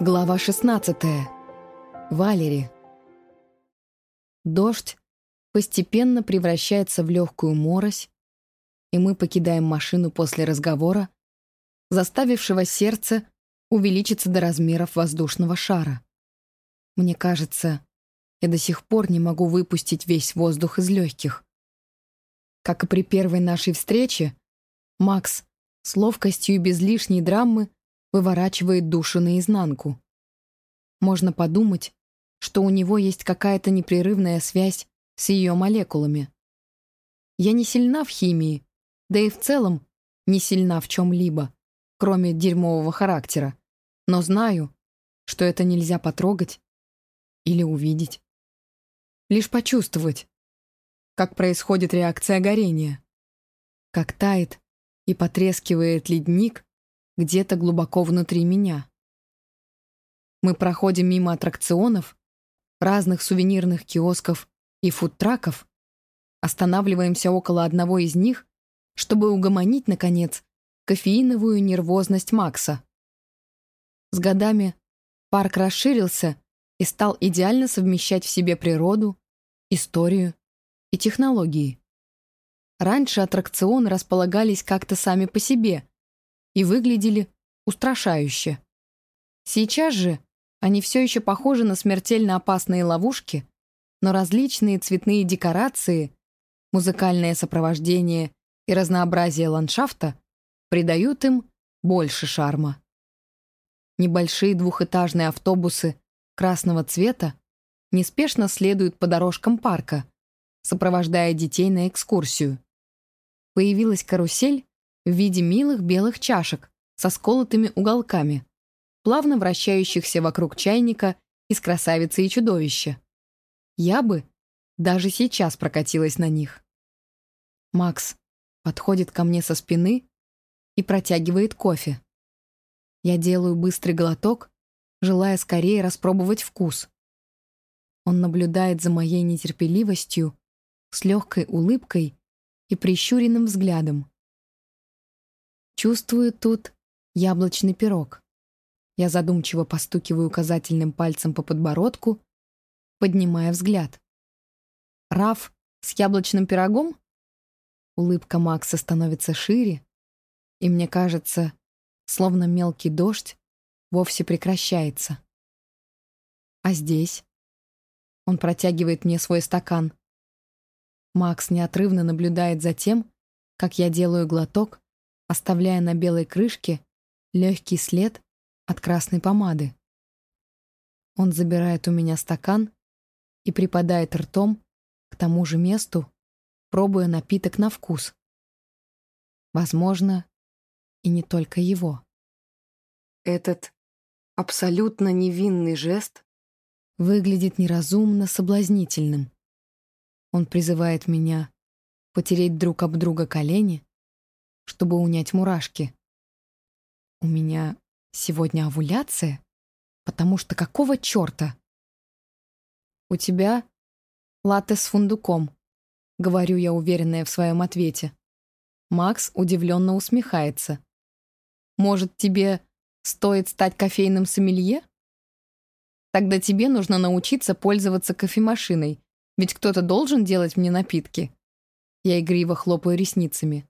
Глава 16. Валери. Дождь постепенно превращается в легкую морось, и мы покидаем машину после разговора, заставившего сердце увеличиться до размеров воздушного шара. Мне кажется, я до сих пор не могу выпустить весь воздух из легких. Как и при первой нашей встрече, Макс с ловкостью и без лишней драмы выворачивает душу наизнанку. Можно подумать, что у него есть какая-то непрерывная связь с ее молекулами. Я не сильна в химии, да и в целом не сильна в чем-либо, кроме дерьмового характера, но знаю, что это нельзя потрогать или увидеть. Лишь почувствовать, как происходит реакция горения, как тает и потрескивает ледник где-то глубоко внутри меня. Мы проходим мимо аттракционов, разных сувенирных киосков и фудтраков, останавливаемся около одного из них, чтобы угомонить, наконец, кофеиновую нервозность Макса. С годами парк расширился и стал идеально совмещать в себе природу, историю и технологии. Раньше аттракционы располагались как-то сами по себе, и выглядели устрашающе. Сейчас же они все еще похожи на смертельно опасные ловушки, но различные цветные декорации, музыкальное сопровождение и разнообразие ландшафта придают им больше шарма. Небольшие двухэтажные автобусы красного цвета неспешно следуют по дорожкам парка, сопровождая детей на экскурсию. Появилась карусель в виде милых белых чашек со сколотыми уголками, плавно вращающихся вокруг чайника из красавицы и чудовища. Я бы даже сейчас прокатилась на них. Макс подходит ко мне со спины и протягивает кофе. Я делаю быстрый глоток, желая скорее распробовать вкус. Он наблюдает за моей нетерпеливостью с легкой улыбкой и прищуренным взглядом. Чувствую тут яблочный пирог. Я задумчиво постукиваю указательным пальцем по подбородку, поднимая взгляд. Раф с яблочным пирогом? Улыбка Макса становится шире, и мне кажется, словно мелкий дождь вовсе прекращается. А здесь? Он протягивает мне свой стакан. Макс неотрывно наблюдает за тем, как я делаю глоток, оставляя на белой крышке легкий след от красной помады. Он забирает у меня стакан и припадает ртом к тому же месту, пробуя напиток на вкус. Возможно, и не только его. Этот абсолютно невинный жест выглядит неразумно соблазнительным. Он призывает меня потереть друг об друга колени, чтобы унять мурашки. У меня сегодня овуляция? Потому что какого черта? У тебя латте с фундуком, говорю я, уверенная в своем ответе. Макс удивленно усмехается. Может, тебе стоит стать кофейным сомелье? Тогда тебе нужно научиться пользоваться кофемашиной, ведь кто-то должен делать мне напитки. Я игриво хлопаю ресницами.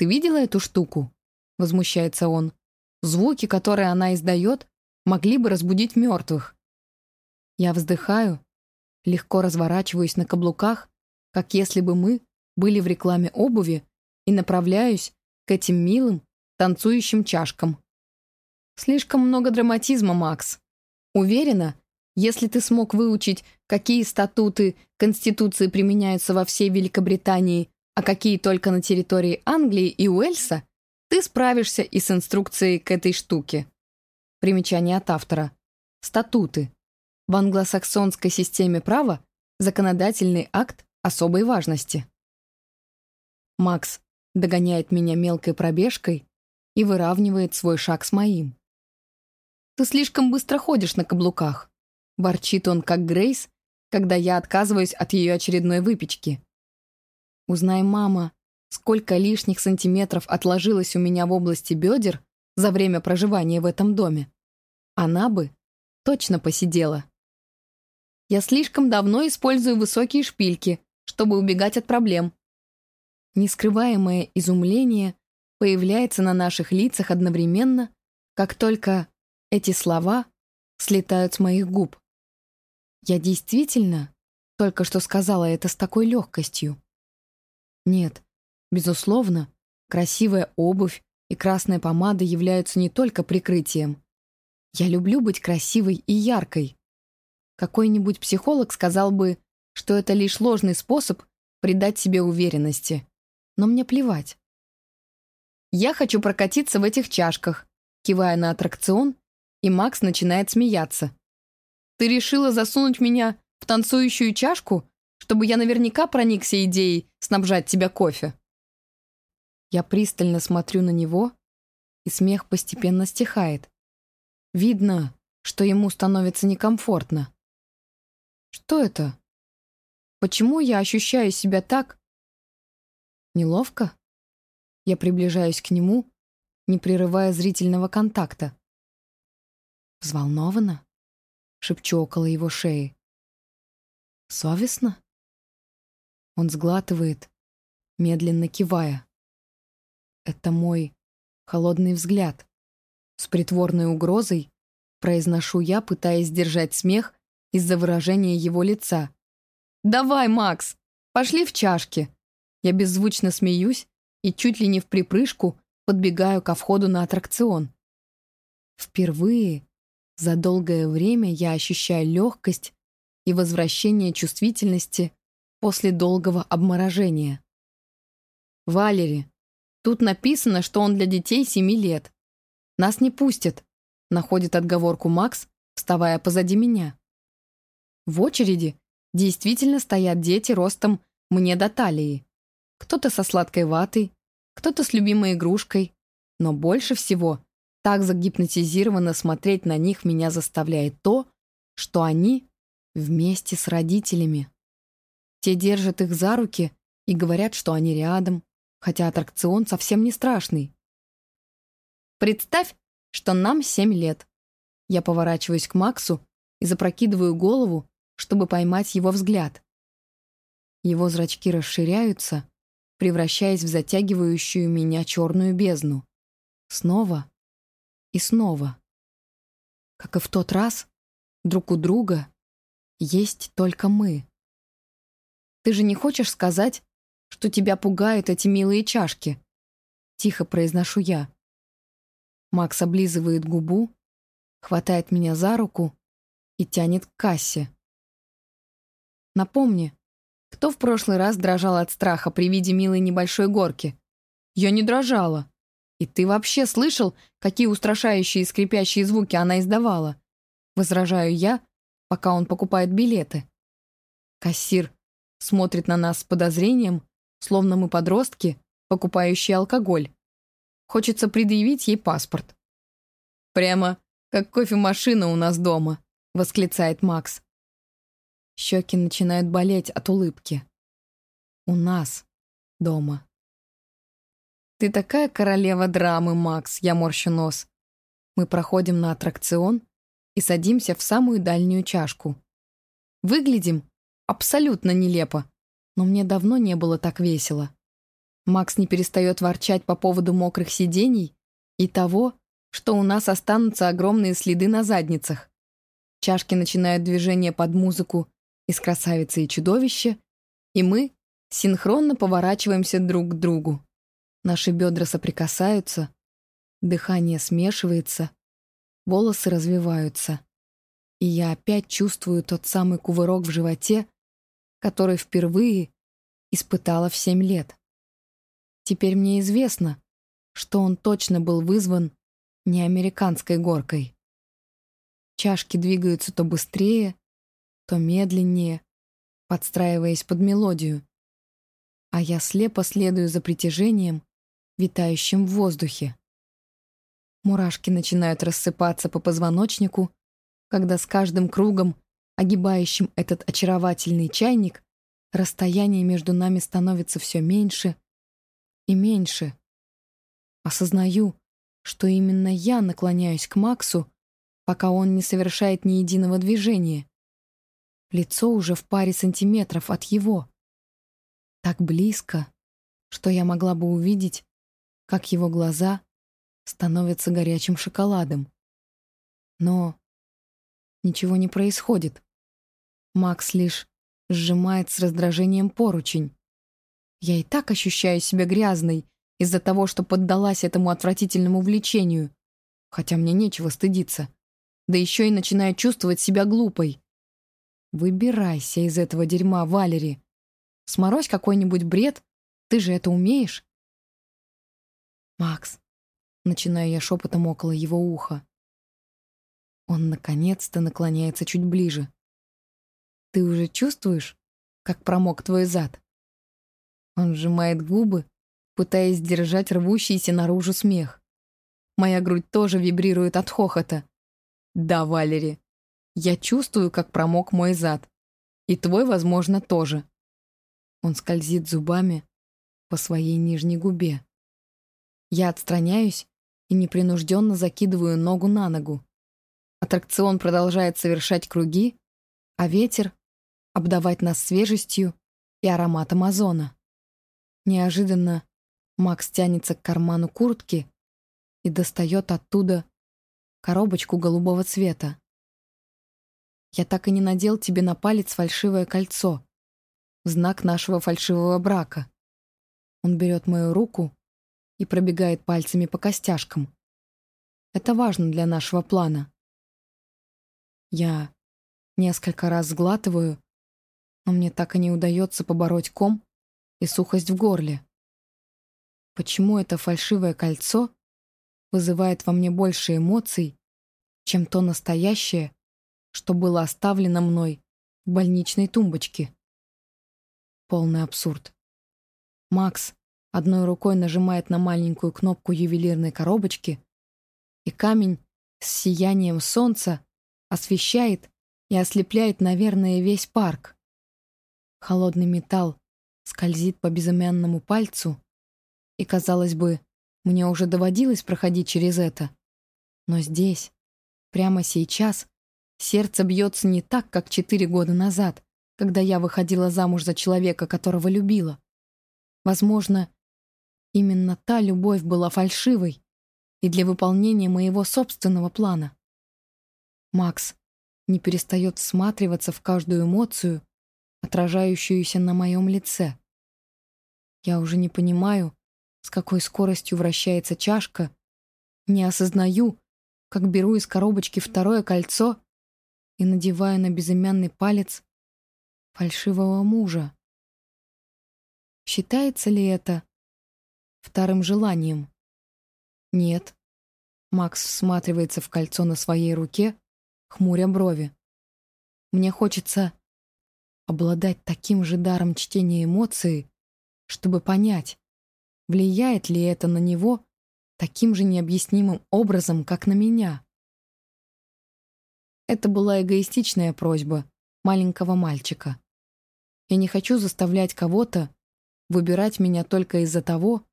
«Ты видела эту штуку?» — возмущается он. «Звуки, которые она издает, могли бы разбудить мертвых». Я вздыхаю, легко разворачиваюсь на каблуках, как если бы мы были в рекламе обуви, и направляюсь к этим милым, танцующим чашкам. Слишком много драматизма, Макс. Уверена, если ты смог выучить, какие статуты Конституции применяются во всей Великобритании, а какие только на территории Англии и Уэльса, ты справишься и с инструкцией к этой штуке. Примечание от автора. Статуты. В англосаксонской системе права законодательный акт особой важности. Макс догоняет меня мелкой пробежкой и выравнивает свой шаг с моим. «Ты слишком быстро ходишь на каблуках», — ворчит он, как Грейс, когда я отказываюсь от ее очередной выпечки. Узнай, мама, сколько лишних сантиметров отложилось у меня в области бедер за время проживания в этом доме. она бы точно посидела. Я слишком давно использую высокие шпильки, чтобы убегать от проблем. Нескрываемое изумление появляется на наших лицах одновременно, как только эти слова слетают с моих губ. Я действительно только что сказала это с такой легкостью. Нет, безусловно, красивая обувь и красная помада являются не только прикрытием. Я люблю быть красивой и яркой. Какой-нибудь психолог сказал бы, что это лишь ложный способ придать себе уверенности. Но мне плевать. Я хочу прокатиться в этих чашках, кивая на аттракцион, и Макс начинает смеяться. Ты решила засунуть меня в танцующую чашку, чтобы я наверняка проникся идеей снабжать тебя кофе? Я пристально смотрю на него, и смех постепенно стихает. Видно, что ему становится некомфортно. Что это? Почему я ощущаю себя так? Неловко? Я приближаюсь к нему, не прерывая зрительного контакта. «Взволнована?» — шепчу около его шеи. «Совестно?» Он сглатывает, медленно кивая. Это мой холодный взгляд. С притворной угрозой произношу я, пытаясь сдержать смех из-за выражения его лица. «Давай, Макс, пошли в чашки!» Я беззвучно смеюсь, и чуть ли не в припрыжку подбегаю ко входу на аттракцион. Впервые за долгое время я ощущаю легкость и возвращение чувствительности после долгого обморожения. «Валери, тут написано, что он для детей семи лет. Нас не пустят», — находит отговорку Макс, вставая позади меня. В очереди действительно стоят дети ростом мне до талии. Кто-то со сладкой ватой, кто-то с любимой игрушкой. Но больше всего так загипнотизированно смотреть на них меня заставляет то, что они вместе с родителями. Те держат их за руки и говорят, что они рядом, хотя аттракцион совсем не страшный. Представь, что нам семь лет. Я поворачиваюсь к Максу и запрокидываю голову, чтобы поймать его взгляд. Его зрачки расширяются, превращаясь в затягивающую меня черную бездну. Снова и снова. Как и в тот раз, друг у друга есть только мы. «Ты же не хочешь сказать, что тебя пугают эти милые чашки?» Тихо произношу я. Макс облизывает губу, хватает меня за руку и тянет к кассе. «Напомни, кто в прошлый раз дрожал от страха при виде милой небольшой горки? Я не дрожала. И ты вообще слышал, какие устрашающие и скрипящие звуки она издавала? Возражаю я, пока он покупает билеты. Кассир смотрит на нас с подозрением, словно мы подростки, покупающие алкоголь. Хочется предъявить ей паспорт. «Прямо как кофемашина у нас дома», — восклицает Макс. Щеки начинают болеть от улыбки. У нас дома. Ты такая королева драмы, Макс, я морщу нос. Мы проходим на аттракцион и садимся в самую дальнюю чашку. Выглядим абсолютно нелепо, но мне давно не было так весело. Макс не перестает ворчать по поводу мокрых сидений и того, что у нас останутся огромные следы на задницах. Чашки начинают движение под музыку из «Красавицы и чудовище», и мы синхронно поворачиваемся друг к другу. Наши бедра соприкасаются, дыхание смешивается, волосы развиваются, и я опять чувствую тот самый кувырок в животе, который впервые испытала в семь лет. Теперь мне известно, что он точно был вызван не американской горкой. Чашки двигаются то быстрее, то медленнее, подстраиваясь под мелодию. А я слепо следую за притяжением, витающим в воздухе. Мурашки начинают рассыпаться по позвоночнику, когда с каждым кругом, огибающим этот очаровательный чайник, расстояние между нами становится все меньше и меньше. Осознаю, что именно я наклоняюсь к Максу, пока он не совершает ни единого движения. Лицо уже в паре сантиметров от его. Так близко, что я могла бы увидеть, как его глаза становятся горячим шоколадом. Но ничего не происходит. Макс лишь сжимает с раздражением поручень. Я и так ощущаю себя грязной из-за того, что поддалась этому отвратительному влечению, хотя мне нечего стыдиться. Да еще и начинаю чувствовать себя глупой. Выбирайся из этого дерьма, Валери. Сморозь какой-нибудь бред, ты же это умеешь. Макс, начинаю я шепотом около его уха. Он наконец-то наклоняется чуть ближе. Ты уже чувствуешь, как промок твой зад? Он сжимает губы, пытаясь сдержать рвущийся наружу смех. Моя грудь тоже вибрирует от хохота. Да, Валери, я чувствую, как промок мой зад. И твой, возможно, тоже. Он скользит зубами по своей нижней губе. Я отстраняюсь и непринужденно закидываю ногу на ногу. Аттракцион продолжает совершать круги, а ветер — обдавать нас свежестью и ароматом озона. Неожиданно Макс тянется к карману куртки и достает оттуда коробочку голубого цвета. Я так и не надел тебе на палец фальшивое кольцо, знак нашего фальшивого брака. Он берет мою руку и пробегает пальцами по костяшкам. Это важно для нашего плана. Я несколько раз сглатываю, но мне так и не удается побороть ком и сухость в горле. Почему это фальшивое кольцо вызывает во мне больше эмоций, чем то настоящее, что было оставлено мной в больничной тумбочке? Полный абсурд. Макс одной рукой нажимает на маленькую кнопку ювелирной коробочки, и камень с сиянием солнца освещает и ослепляет, наверное, весь парк. Холодный металл скользит по безымянному пальцу, и, казалось бы, мне уже доводилось проходить через это. Но здесь, прямо сейчас, сердце бьется не так, как четыре года назад, когда я выходила замуж за человека, которого любила. Возможно, именно та любовь была фальшивой и для выполнения моего собственного плана. Макс не перестает всматриваться в каждую эмоцию, отражающуюся на моем лице. Я уже не понимаю, с какой скоростью вращается чашка, не осознаю, как беру из коробочки второе кольцо и надеваю на безымянный палец фальшивого мужа. Считается ли это вторым желанием? Нет. Макс всматривается в кольцо на своей руке, хмуря брови. Мне хочется обладать таким же даром чтения эмоций, чтобы понять, влияет ли это на него таким же необъяснимым образом, как на меня. Это была эгоистичная просьба маленького мальчика. Я не хочу заставлять кого-то выбирать меня только из-за того,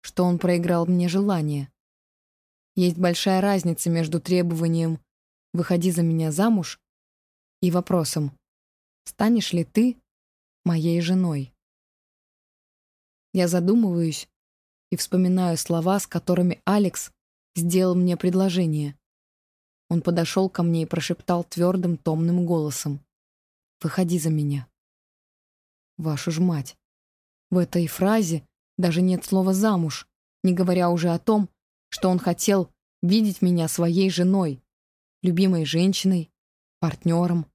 что он проиграл мне желание. Есть большая разница между требованием «выходи за меня замуж» и вопросом «станешь ли ты моей женой?» Я задумываюсь и вспоминаю слова, с которыми Алекс сделал мне предложение. Он подошел ко мне и прошептал твердым, томным голосом. «Выходи за меня». Вашу ж мать. В этой фразе даже нет слова «замуж», не говоря уже о том, что он хотел видеть меня своей женой, любимой женщиной, партнером,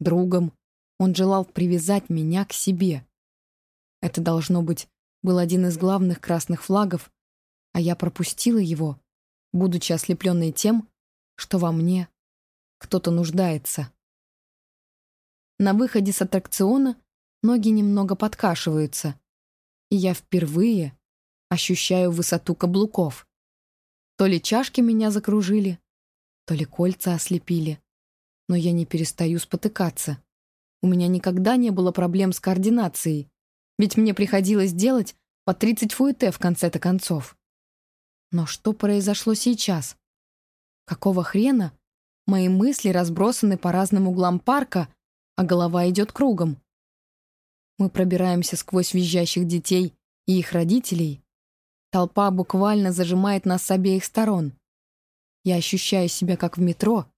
другом. Он желал привязать меня к себе. Это должно быть был один из главных красных флагов, а я пропустила его, будучи ослепленной тем, что во мне кто-то нуждается. На выходе с аттракциона ноги немного подкашиваются, и я впервые ощущаю высоту каблуков. То ли чашки меня закружили, то ли кольца ослепили, но я не перестаю спотыкаться. У меня никогда не было проблем с координацией, ведь мне приходилось делать по 30 фуэте в конце-то концов. Но что произошло сейчас? Какого хрена Мои мысли разбросаны по разным углам парка, а голова идет кругом. Мы пробираемся сквозь визжащих детей и их родителей. Толпа буквально зажимает нас с обеих сторон. Я ощущаю себя как в метро,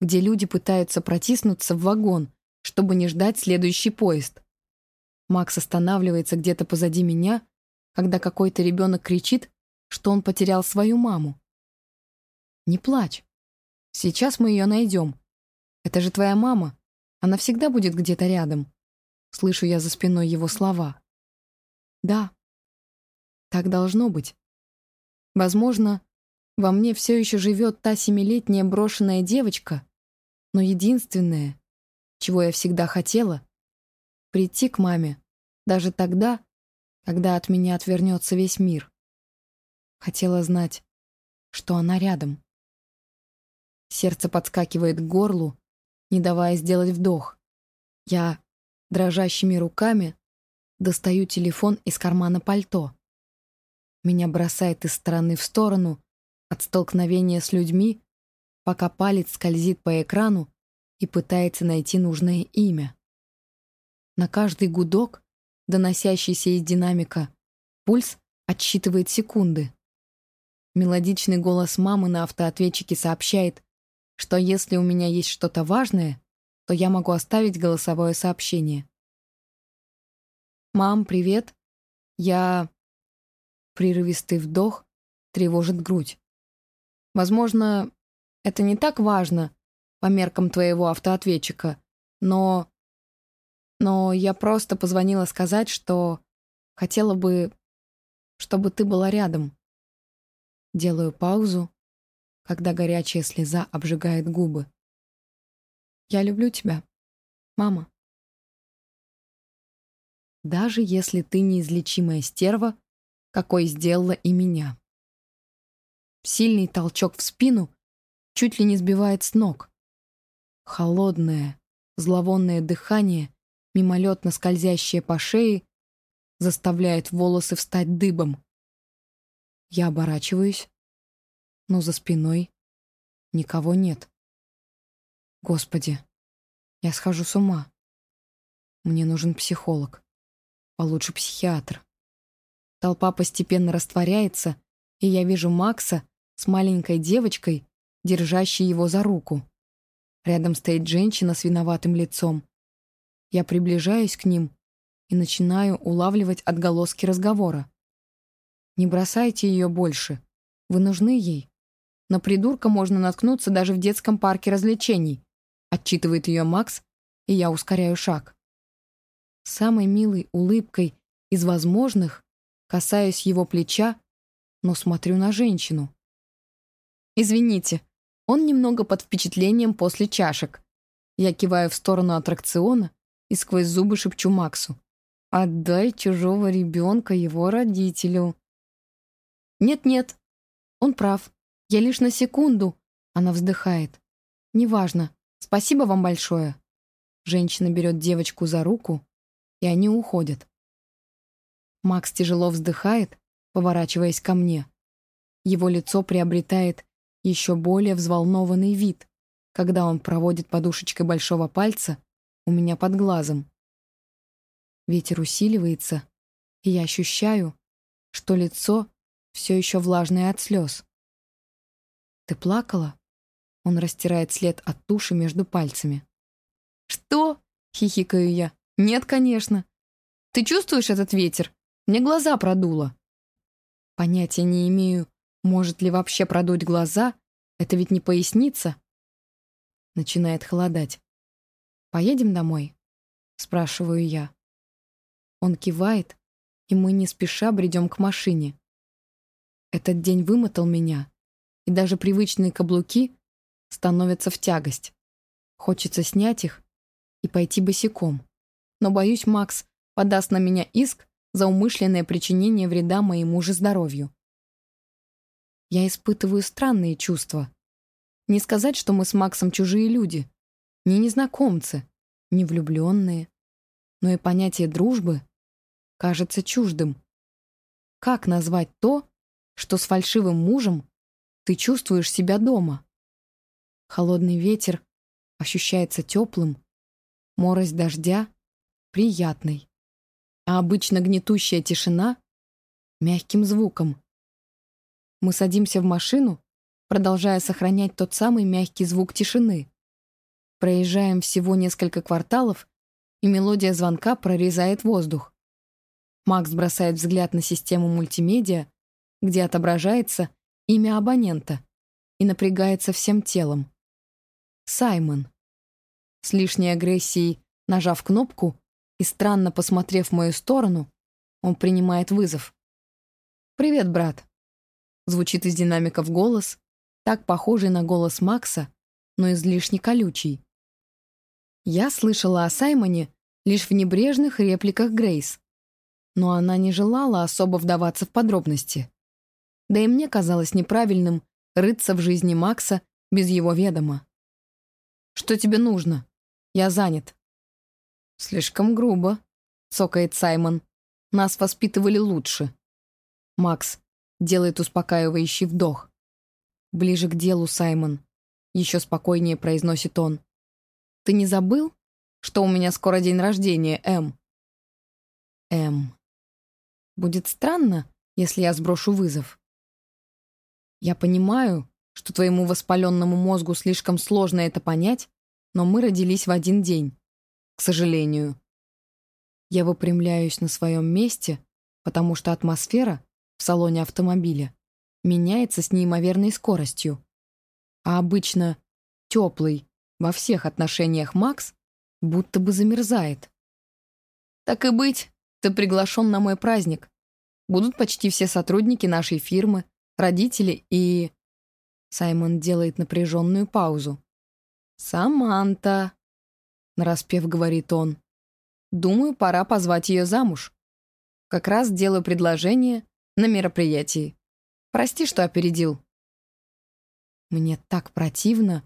где люди пытаются протиснуться в вагон, чтобы не ждать следующий поезд. Макс останавливается где-то позади меня, когда какой-то ребенок кричит, что он потерял свою маму. «Не плачь. Сейчас мы ее найдем. Это же твоя мама. Она всегда будет где-то рядом». Слышу я за спиной его слова. «Да, так должно быть. Возможно, во мне все еще живет та семилетняя брошенная девочка, но единственное, чего я всегда хотела — прийти к маме, даже тогда, когда от меня отвернется весь мир. Хотела знать, что она рядом. Сердце подскакивает к горлу, не давая сделать вдох. Я дрожащими руками достаю телефон из кармана пальто. Меня бросает из стороны в сторону от столкновения с людьми, пока палец скользит по экрану и пытается найти нужное имя. На каждый гудок, доносящийся из динамика, пульс отсчитывает секунды. Мелодичный голос мамы на автоответчике сообщает, что если у меня есть что-то важное, то я могу оставить голосовое сообщение. «Мам, привет. Я...» Прерывистый вдох тревожит грудь. Возможно, это не так важно по меркам твоего автоответчика, но... Но я просто позвонила сказать, что хотела бы, чтобы ты была рядом. Делаю паузу, когда горячая слеза обжигает губы. Я люблю тебя, мама. Даже если ты неизлечимая стерва, какой сделала и меня. Сильный толчок в спину чуть ли не сбивает с ног. Холодное, зловонное дыхание, мимолетно скользящее по шее, заставляет волосы встать дыбом. Я оборачиваюсь, но за спиной никого нет. Господи, я схожу с ума. Мне нужен психолог, а лучше психиатр. Толпа постепенно растворяется, и я вижу Макса с маленькой девочкой, держащей его за руку. Рядом стоит женщина с виноватым лицом. Я приближаюсь к ним и начинаю улавливать отголоски разговора. «Не бросайте ее больше. Вы нужны ей. На придурка можно наткнуться даже в детском парке развлечений», отчитывает ее Макс, и я ускоряю шаг. Самой милой улыбкой из возможных касаюсь его плеча, но смотрю на женщину. «Извините, он немного под впечатлением после чашек». Я киваю в сторону аттракциона и сквозь зубы шепчу Максу. «Отдай чужого ребенка его родителю». «Нет-нет, он прав. Я лишь на секунду». Она вздыхает. «Неважно. Спасибо вам большое». Женщина берет девочку за руку, и они уходят. Макс тяжело вздыхает, поворачиваясь ко мне. Его лицо приобретает еще более взволнованный вид, когда он проводит подушечкой большого пальца у меня под глазом. Ветер усиливается, и я ощущаю, что лицо все еще влажное от слез. «Ты плакала?» Он растирает след от туши между пальцами. «Что?» — хихикаю я. «Нет, конечно. Ты чувствуешь этот ветер? Мне глаза продуло». Понятия не имею, может ли вообще продуть глаза? Это ведь не поясница. Начинает холодать. «Поедем домой?» Спрашиваю я. Он кивает, и мы не спеша бредем к машине. Этот день вымотал меня, и даже привычные каблуки становятся в тягость. Хочется снять их и пойти босиком. Но, боюсь, Макс подаст на меня иск за умышленное причинение вреда моему же здоровью я испытываю странные чувства. Не сказать, что мы с Максом чужие люди, не незнакомцы, не влюбленные, но и понятие дружбы кажется чуждым. Как назвать то, что с фальшивым мужем ты чувствуешь себя дома? Холодный ветер ощущается теплым, морось дождя — приятной, а обычно гнетущая тишина — мягким звуком. Мы садимся в машину, продолжая сохранять тот самый мягкий звук тишины. Проезжаем всего несколько кварталов, и мелодия звонка прорезает воздух. Макс бросает взгляд на систему мультимедиа, где отображается имя абонента, и напрягается всем телом. Саймон. С лишней агрессией, нажав кнопку и странно посмотрев в мою сторону, он принимает вызов. «Привет, брат», — звучит из динамиков голос, так похожий на голос Макса, но излишне колючий. Я слышала о Саймоне лишь в небрежных репликах Грейс, но она не желала особо вдаваться в подробности. Да и мне казалось неправильным рыться в жизни Макса без его ведома. «Что тебе нужно? Я занят». «Слишком грубо», — цокает Саймон. «Нас воспитывали лучше». Макс делает успокаивающий вдох. «Ближе к делу, Саймон», — еще спокойнее произносит он. «Ты не забыл, что у меня скоро день рождения, М?» «М. Будет странно, если я сброшу вызов». «Я понимаю, что твоему воспаленному мозгу слишком сложно это понять, но мы родились в один день, к сожалению. Я выпрямляюсь на своем месте, потому что атмосфера в салоне автомобиля меняется с неимоверной скоростью. А обычно теплый во всех отношениях Макс будто бы замерзает. Так и быть, ты приглашен на мой праздник. Будут почти все сотрудники нашей фирмы, родители и... Саймон делает напряженную паузу. «Саманта», — нараспев говорит он. «Думаю, пора позвать ее замуж. Как раз делаю предложение на мероприятии. Прости, что опередил». Мне так противно,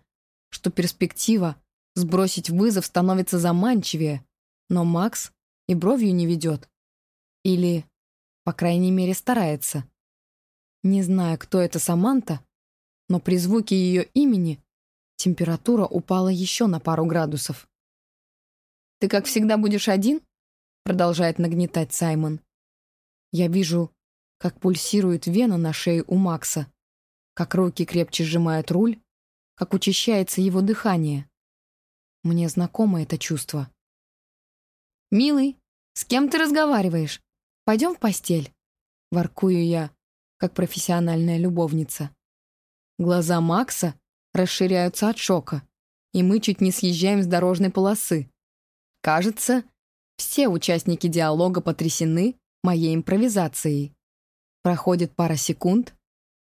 что перспектива сбросить вызов становится заманчивее, но Макс и бровью не ведет. Или, по крайней мере, старается. Не знаю, кто это Саманта, но при звуке ее имени температура упала еще на пару градусов. «Ты, как всегда, будешь один?» продолжает нагнетать Саймон. Я вижу, как пульсирует вена на шее у Макса, как руки крепче сжимают руль, как учащается его дыхание. Мне знакомо это чувство. «Милый, с кем ты разговариваешь? Пойдем в постель?» Воркую я, как профессиональная любовница. Глаза Макса расширяются от шока, и мы чуть не съезжаем с дорожной полосы. Кажется, все участники диалога потрясены моей импровизацией. Проходит пара секунд,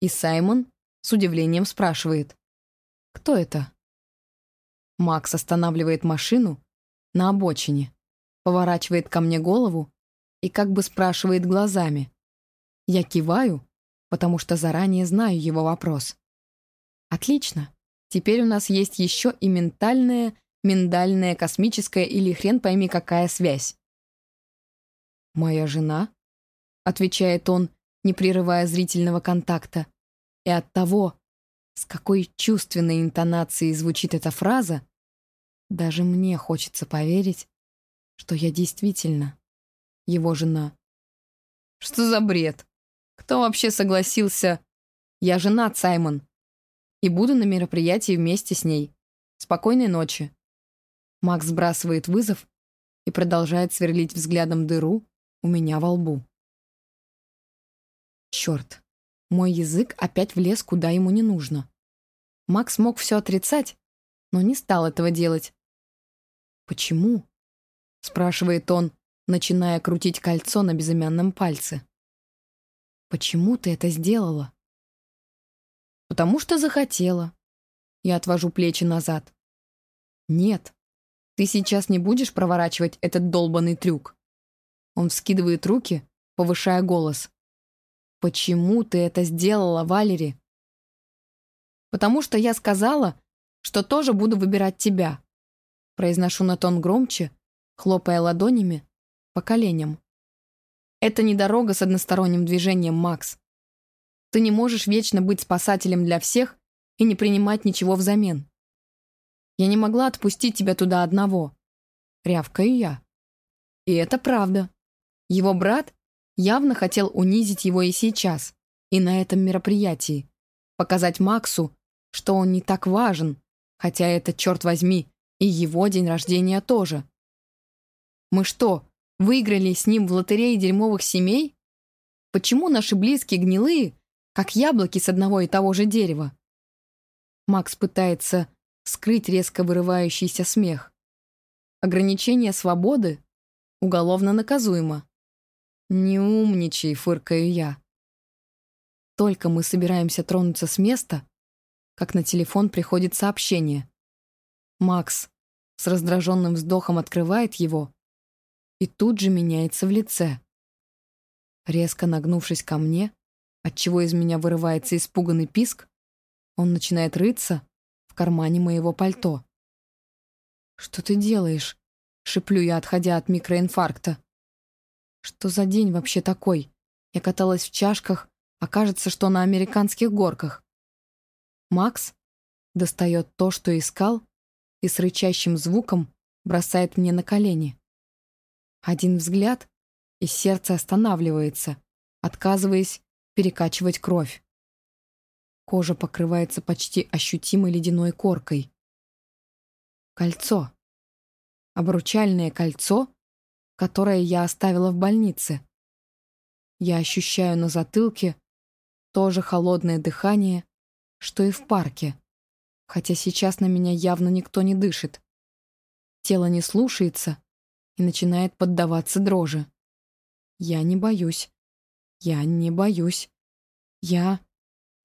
и Саймон с удивлением спрашивает. «Кто это?» Макс останавливает машину на обочине, поворачивает ко мне голову и как бы спрашивает глазами. Я киваю, потому что заранее знаю его вопрос. Отлично. Теперь у нас есть еще и ментальная, миндальная, космическая или хрен пойми какая связь. «Моя жена?» — отвечает он, не прерывая зрительного контакта. И от того, с какой чувственной интонацией звучит эта фраза, даже мне хочется поверить, что я действительно его жена. Что за бред? Кто вообще согласился? Я женат, Саймон и буду на мероприятии вместе с ней. Спокойной ночи». Макс сбрасывает вызов и продолжает сверлить взглядом дыру у меня во лбу. Черт, мой язык опять влез куда ему не нужно. Макс мог все отрицать, но не стал этого делать. «Почему?» — спрашивает он, начиная крутить кольцо на безымянном пальце. «Почему ты это сделала?» Потому что захотела. Я отвожу плечи назад. Нет, ты сейчас не будешь проворачивать этот долбанный трюк. Он вскидывает руки, повышая голос. Почему ты это сделала, Валери? Потому что я сказала, что тоже буду выбирать тебя. Произношу на тон громче, хлопая ладонями по коленям. Это не дорога с односторонним движением, Макс. Ты не можешь вечно быть спасателем для всех и не принимать ничего взамен. Я не могла отпустить тебя туда одного. Рявкаю я. И это правда. Его брат явно хотел унизить его и сейчас, и на этом мероприятии. Показать Максу, что он не так важен, хотя это, черт возьми, и его день рождения тоже. Мы что, выиграли с ним в лотерее дерьмовых семей? Почему наши близкие гнилые, как яблоки с одного и того же дерева? Макс пытается скрыть резко вырывающийся смех. Ограничение свободы уголовно наказуемо. «Не умничай», — фыркаю я. Только мы собираемся тронуться с места, как на телефон приходит сообщение. Макс с раздраженным вздохом открывает его и тут же меняется в лице. Резко нагнувшись ко мне, отчего из меня вырывается испуганный писк, он начинает рыться в кармане моего пальто. «Что ты делаешь?» — шеплю я, отходя от микроинфаркта. «Что за день вообще такой? Я каталась в чашках, а кажется, что на американских горках». Макс достает то, что искал, и с рычащим звуком бросает мне на колени. Один взгляд, и сердце останавливается, отказываясь перекачивать кровь. Кожа покрывается почти ощутимой ледяной коркой. Кольцо. Обручальное кольцо, которое я оставила в больнице. Я ощущаю на затылке то же холодное дыхание, что и в парке, хотя сейчас на меня явно никто не дышит. Тело не слушается и начинает поддаваться дрожи. Я не боюсь. Я не боюсь. Я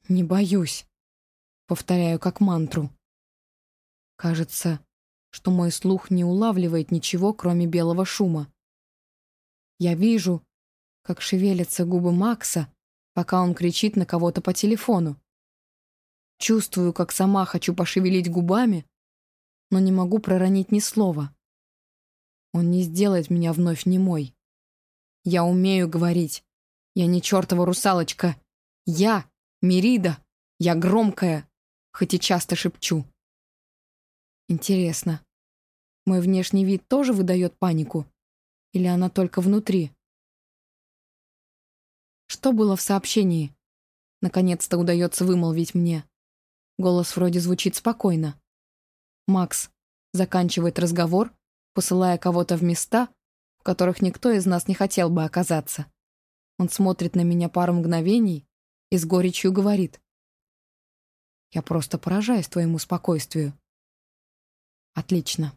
«Не боюсь», — повторяю как мантру. Кажется, что мой слух не улавливает ничего, кроме белого шума. Я вижу, как шевелятся губы Макса, пока он кричит на кого-то по телефону. Чувствую, как сама хочу пошевелить губами, но не могу проронить ни слова. Он не сделает меня вновь немой. Я умею говорить. Я не чертова русалочка. Я Мирида, я громкая, хоть и часто шепчу. Интересно, мой внешний вид тоже выдает панику? Или она только внутри? Что было в сообщении? Наконец-то удается вымолвить мне. Голос вроде звучит спокойно. Макс заканчивает разговор, посылая кого-то в места, в которых никто из нас не хотел бы оказаться. Он смотрит на меня пару мгновений, и с горечью говорит. «Я просто поражаюсь твоему спокойствию». «Отлично.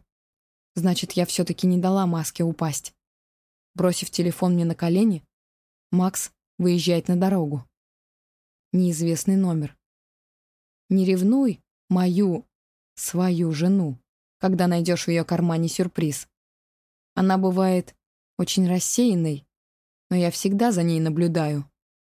Значит, я все-таки не дала маске упасть». Бросив телефон мне на колени, Макс выезжает на дорогу. Неизвестный номер. Не ревнуй мою, свою жену, когда найдешь в ее кармане сюрприз. Она бывает очень рассеянной, но я всегда за ней наблюдаю.